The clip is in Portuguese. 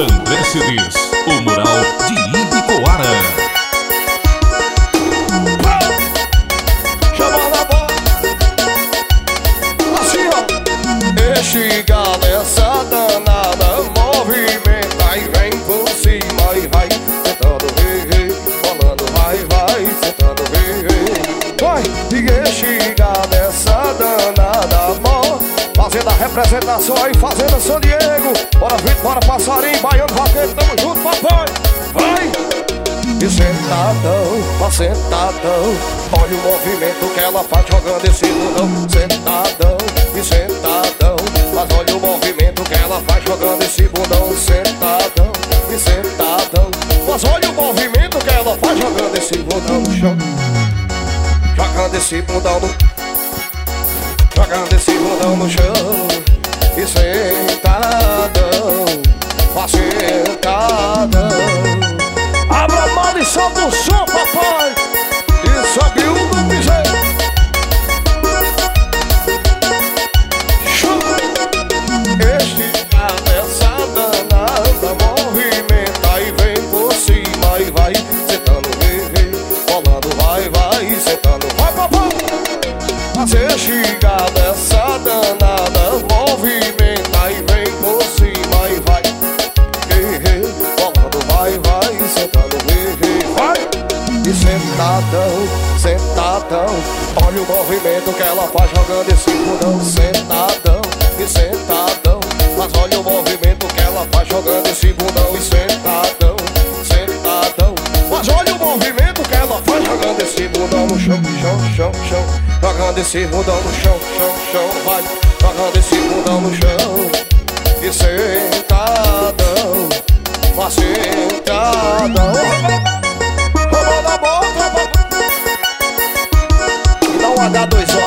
André Cidis, o mural de Ibicoara. Chama na bola Assim ó Estiga dessa Fazendo a representação aí Fazendo São Diego. Bora Vitor, bora Passarinho Baiano, Vaqueiro Tamo junto papai. Vai. E sentadão, ó sentadão. Olha o movimento que ela faz jogando esse bundão. Sentadão, e sentadão. Mas olha o movimento que ela faz jogando esse bundão. Sentadão, e sentadão. Mas olha o movimento que ela faz jogando esse bundão. No chão Jogando esse bundão no Jogando esse bundão no chão E sentadão Abra a mão e solta o som, papai. E sobe o do piseiro Este sentadão, sentadão. Olha o movimento que ela faz jogando esse bundão Sentadão, e sentadão. Mas olha o movimento que ela faz jogando esse bundão E sentadão, sentadão. Mas olha o movimento que ela faz jogando esse bundão no chão, chão, chão, chão. Jogando esse bundão no chão, chão, chão, vai Jogando esse bundão no chão. E sentadão, mas sentadão moda dois